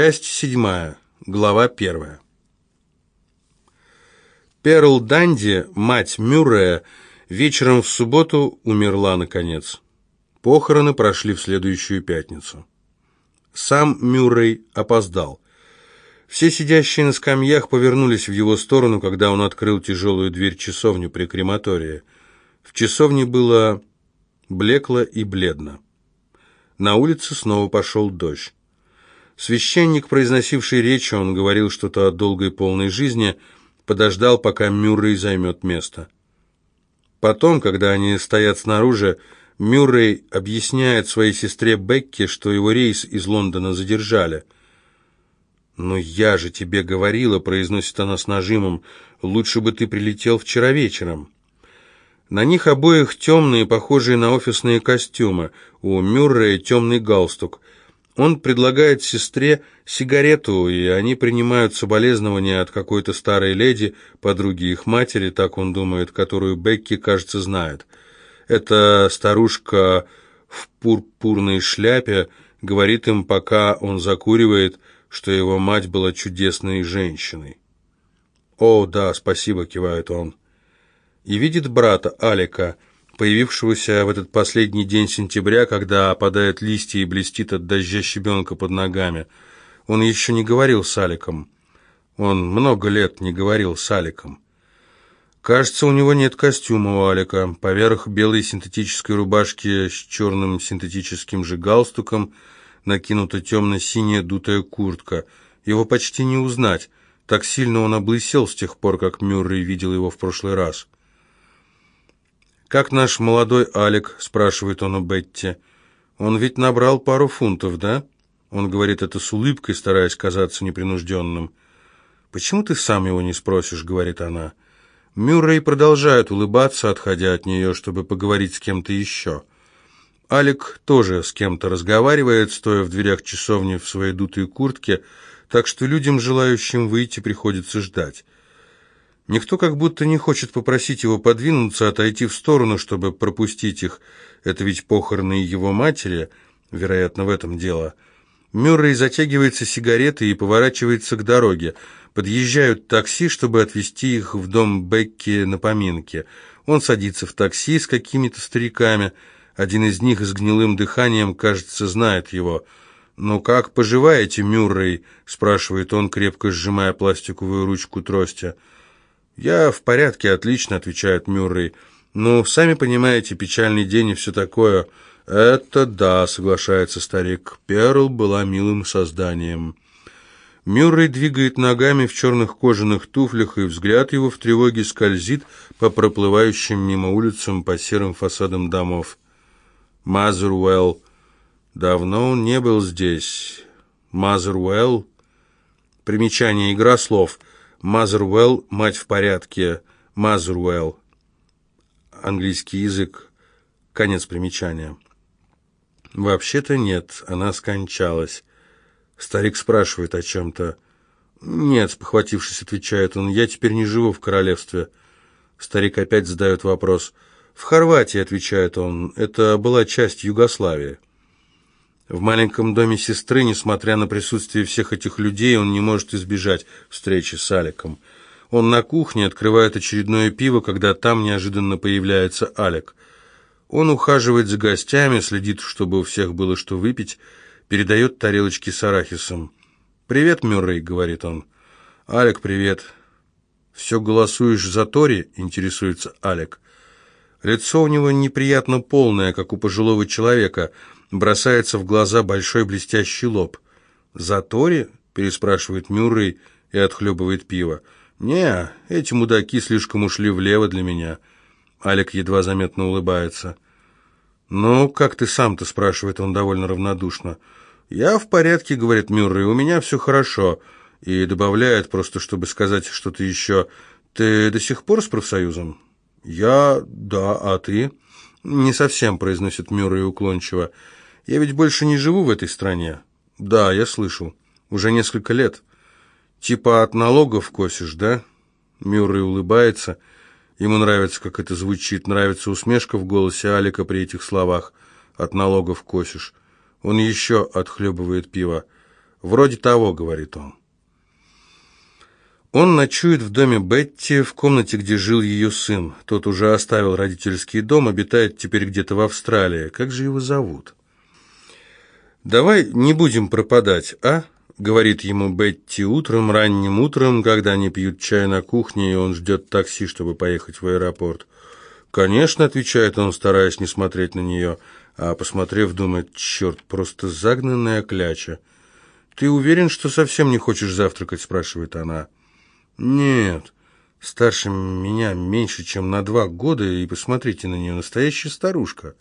Часть седьмая, глава первая. Перл Данди, мать Мюррея, вечером в субботу умерла наконец. Похороны прошли в следующую пятницу. Сам Мюррей опоздал. Все сидящие на скамьях повернулись в его сторону, когда он открыл тяжелую дверь часовню при крематории. В часовне было блекло и бледно. На улице снова пошел дождь. Священник, произносивший речь, он говорил что-то о долгой полной жизни, подождал, пока Мюррей займет место. Потом, когда они стоят снаружи, Мюррей объясняет своей сестре Бекке, что его рейс из Лондона задержали. «Но я же тебе говорила», — произносит она с нажимом, — «лучше бы ты прилетел вчера вечером». На них обоих темные, похожие на офисные костюмы, у Мюррея темный галстук — он предлагает сестре сигарету, и они принимают соболезнования от какой-то старой леди, подруги их матери, так он думает, которую Бекки, кажется, знает. Эта старушка в пурпурной шляпе говорит им, пока он закуривает, что его мать была чудесной женщиной. «О, да, спасибо», — кивает он. И видит брата Алика — появившегося в этот последний день сентября, когда опадают листья и блестит от дождя щебенка под ногами. Он еще не говорил с Аликом. Он много лет не говорил с Аликом. Кажется, у него нет костюма у Алика. Поверх белой синтетической рубашки с черным синтетическим же галстуком накинута темно-синяя дутая куртка. Его почти не узнать. Так сильно он облысел с тех пор, как Мюррей видел его в прошлый раз. «Как наш молодой Алик?» – спрашивает он у Бетти. «Он ведь набрал пару фунтов, да?» Он говорит это с улыбкой, стараясь казаться непринужденным. «Почему ты сам его не спросишь?» – говорит она. Мюррей продолжает улыбаться, отходя от нее, чтобы поговорить с кем-то еще. Алик тоже с кем-то разговаривает, стоя в дверях часовни в своей дутой куртке, так что людям, желающим выйти, приходится ждать. Никто как будто не хочет попросить его подвинуться, отойти в сторону, чтобы пропустить их. Это ведь похороны его матери, вероятно, в этом дело. Мюррей затягивается сигаретой и поворачивается к дороге. Подъезжают такси, чтобы отвезти их в дом Бекки на поминке. Он садится в такси с какими-то стариками. Один из них с гнилым дыханием, кажется, знает его. «Ну как поживаете, Мюррей?» – спрашивает он, крепко сжимая пластиковую ручку трости. «Я в порядке, отлично», — отвечает Мюррей. «Ну, сами понимаете, печальный день и все такое». «Это да», — соглашается старик. Перл была милым созданием. Мюррей двигает ногами в черных кожаных туфлях, и взгляд его в тревоге скользит по проплывающим мимо улицам, по серым фасадам домов. Мазервелл. Давно он не был здесь. Мазервелл. Примечание, игра слов. Mother well, мать в порядке, Мазервелл. Английский язык, конец примечания. Вообще-то нет, она скончалась. Старик спрашивает о чем-то. «Нет», — спохватившись, отвечает он, — «я теперь не живу в королевстве». Старик опять задает вопрос. «В Хорватии», — отвечает он, — «это была часть Югославии». В маленьком доме сестры, несмотря на присутствие всех этих людей, он не может избежать встречи с Аликом. Он на кухне открывает очередное пиво, когда там неожиданно появляется Алик. Он ухаживает за гостями, следит, чтобы у всех было что выпить, передает тарелочки с арахисом. «Привет, Мюррей», — говорит он. «Алик, привет». «Все голосуешь за Тори?» — интересуется Алик. Лицо у него неприятно полное, как у пожилого человека — бросается в глаза большой блестящий лоб. «За Тори?» – переспрашивает Мюррей и отхлебывает пиво. «Не, эти мудаки слишком ушли влево для меня». Алик едва заметно улыбается. «Ну, как ты сам-то?» – спрашивает он довольно равнодушно. «Я в порядке», – говорит Мюррей, – «у меня все хорошо». И добавляет, просто чтобы сказать что-то еще, «Ты до сих пор с профсоюзом?» «Я... да, а ты?» «Не совсем», – произносит Мюррей уклончиво. Я ведь больше не живу в этой стране. Да, я слышал. Уже несколько лет. Типа от налогов косишь, да? Мюррей улыбается. Ему нравится, как это звучит. Нравится усмешка в голосе Алика при этих словах. От налогов косишь. Он еще отхлебывает пиво. «Вроде того», — говорит он. Он ночует в доме Бетти, в комнате, где жил ее сын. Тот уже оставил родительский дом, обитает теперь где-то в Австралии. Как же его зовут? «Давай не будем пропадать, а?» — говорит ему Бетти утром, ранним утром, когда они пьют чай на кухне, и он ждет такси, чтобы поехать в аэропорт. «Конечно», — отвечает он, стараясь не смотреть на нее, а, посмотрев, думает, «Черт, просто загнанная кляча». «Ты уверен, что совсем не хочешь завтракать?» — спрашивает она. «Нет, старше меня меньше, чем на два года, и посмотрите на нее, настоящая старушка».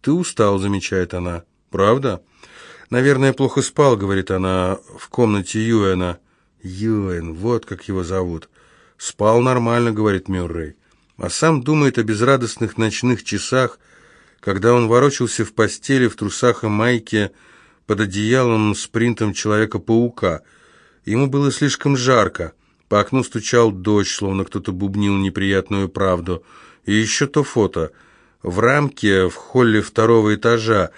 «Ты устал», — замечает она. «Правда?» «Наверное, плохо спал», — говорит она, — «в комнате Юэна». «Юэн, вот как его зовут». «Спал нормально», — говорит Мюррей. А сам думает о безрадостных ночных часах, когда он ворочался в постели в трусах и майке под одеялом с принтом Человека-паука. Ему было слишком жарко. По окну стучал дождь, словно кто-то бубнил неприятную правду. И еще то фото. В рамке в холле второго этажа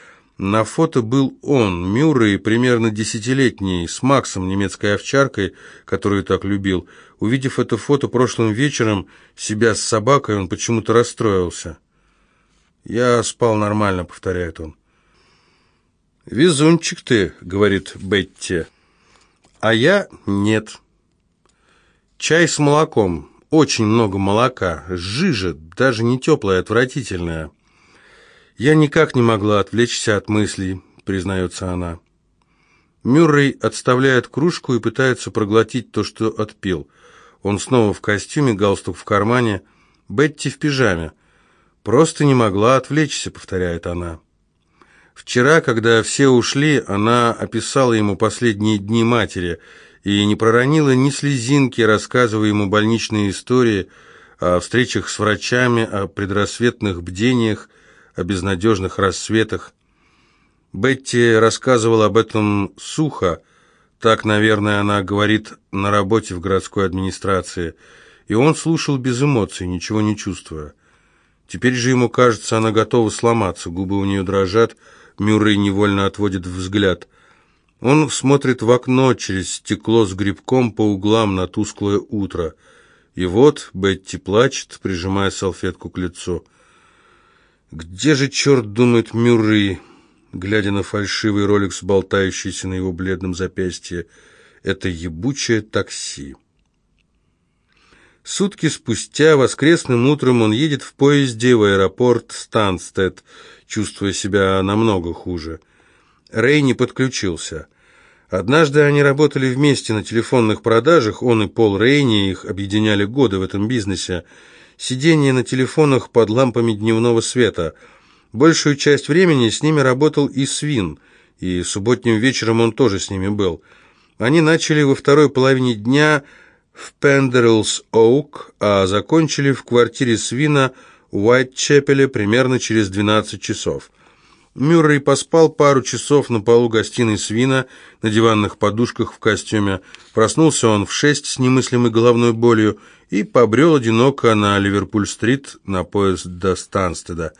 на фото был он, Мюррей, примерно десятилетний, с Максом, немецкой овчаркой, которую так любил. Увидев это фото прошлым вечером, себя с собакой, он почему-то расстроился. «Я спал нормально», — повторяет он. «Везунчик ты», — говорит Бетти. «А я нет». Чай с молоком. Очень много молока. Жижа, даже не теплая, отвратительная. Я никак не могла отвлечься от мыслей, признается она. Мюррей отставляет кружку и пытается проглотить то, что отпил. Он снова в костюме, галстук в кармане. Бетти в пижаме. «Просто не могла отвлечься», — повторяет она. Вчера, когда все ушли, она описала ему последние дни матери — и не проронила ни слезинки, рассказывая ему больничные истории о встречах с врачами, о предрассветных бдениях, о безнадежных рассветах. Бетти рассказывала об этом сухо, так, наверное, она говорит на работе в городской администрации, и он слушал без эмоций, ничего не чувствуя. Теперь же ему кажется, она готова сломаться, губы у нее дрожат, Мюррей невольно отводит взгляд – он смотрит в окно через стекло с грибком по углам на тусклое утро. И вот Бетти плачет, прижимая салфетку к лицу. «Где же, черт, думает Мюррей?» глядя на фальшивый роликс, болтающийся на его бледном запястье. «Это ебучее такси». Сутки спустя, воскресным утром, он едет в поезде в аэропорт Станстед, чувствуя себя намного хуже. Рэй не подключился. Однажды они работали вместе на телефонных продажах, он и Пол Рейни, их объединяли годы в этом бизнесе. Сидение на телефонах под лампами дневного света. Большую часть времени с ними работал и Свин, и субботним вечером он тоже с ними был. Они начали во второй половине дня в Пендерлс Оук, а закончили в квартире Свина в Уайтчепеле примерно через 12 часов. Мюррей поспал пару часов на полу гостиной Свина, на диванных подушках в костюме. Проснулся он в шесть с немыслимой головной болью и побрел одиноко на Ливерпуль-стрит на поезд до Станстеда.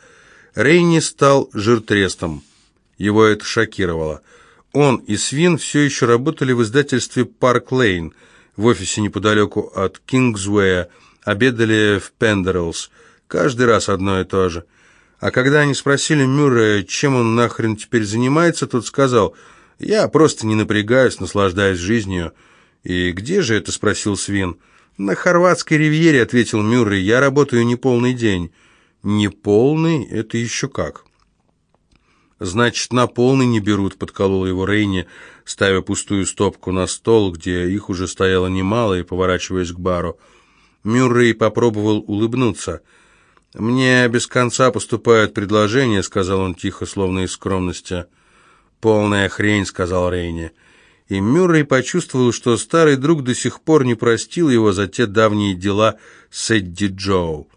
Рейни стал жиртрестом. Его это шокировало. Он и Свин все еще работали в издательстве «Парк Лейн», в офисе неподалеку от Кингсуэя, обедали в Пендерлс. Каждый раз одно и то же – а когда они спросили Мюррея, чем он нахрен теперь занимается, тот сказал, «Я просто не напрягаюсь, наслаждаюсь жизнью». «И где же это?» – спросил Свин. «На Хорватской ривьере», – ответил Мюррей, – «я работаю не полный день». «Не полный? Это еще как?» «Значит, на полный не берут», — подколол его Рейни, ставя пустую стопку на стол, где их уже стояло немало, и поворачиваясь к бару. Мюррей попробовал улыбнуться — «Мне без конца поступают предложения», — сказал он тихо, словно из скромности. «Полная хрень», — сказал Рейни. И Мюррей почувствовал, что старый друг до сих пор не простил его за те давние дела с Эдди Джоу.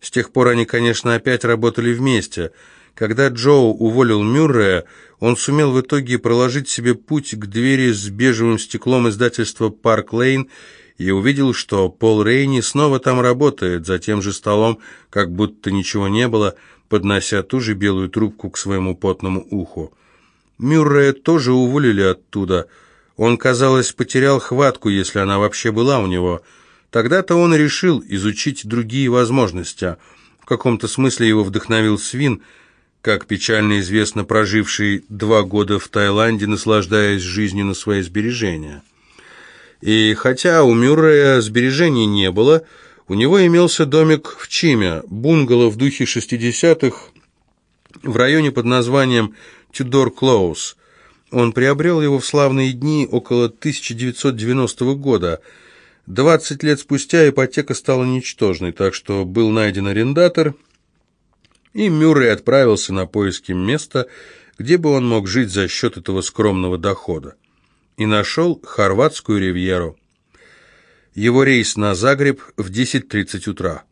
С тех пор они, конечно, опять работали вместе. Когда Джоу уволил Мюррея, он сумел в итоге проложить себе путь к двери с бежевым стеклом издательства «Парк Лейн» и увидел, что Пол Рейни снова там работает, за тем же столом, как будто ничего не было, поднося ту же белую трубку к своему потному уху. Мюррея тоже уволили оттуда – Он, казалось, потерял хватку, если она вообще была у него. Тогда-то он решил изучить другие возможности. В каком-то смысле его вдохновил свин, как печально известно проживший два года в Таиланде, наслаждаясь жизнью на свои сбережения. И хотя у Мюррея сбережений не было, у него имелся домик в Чиме, бунгало в духе 60-х, в районе под названием Тюдор Клоус. Он приобрел его в славные дни около 1990 года. 20 лет спустя ипотека стала ничтожной, так что был найден арендатор, и Мюррей отправился на поиски места, где бы он мог жить за счет этого скромного дохода и нашел хорватскую ривьеру. Его рейс на Загреб в 10.30 утра.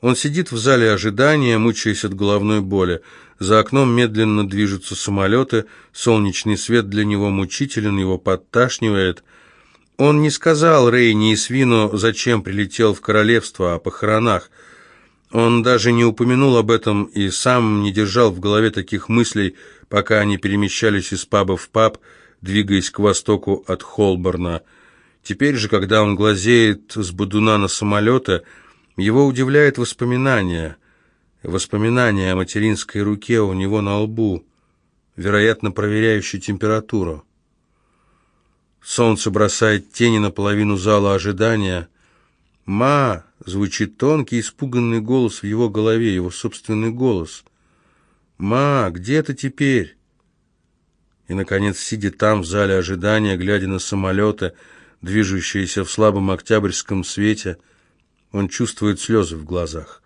Он сидит в зале ожидания, мучаясь от головной боли. За окном медленно движутся самолеты, солнечный свет для него мучителен, его подташнивает. Он не сказал Рейни и Свину, зачем прилетел в королевство, о похоронах. Он даже не упомянул об этом и сам не держал в голове таких мыслей, пока они перемещались из паба в паб, двигаясь к востоку от Холборна. Теперь же, когда он глазеет с Будуна на самолеты, его удивляет воспоминание. Воспоминание о материнской руке у него на лбу, вероятно, проверяющей температуру. Солнце бросает тени на половину зала ожидания. «Ма!» — звучит тонкий, испуганный голос в его голове, его собственный голос. «Ма, где ты теперь?» И, наконец, сидя там, в зале ожидания, глядя на самолеты, движущиеся в слабом октябрьском свете, он чувствует слезы в глазах.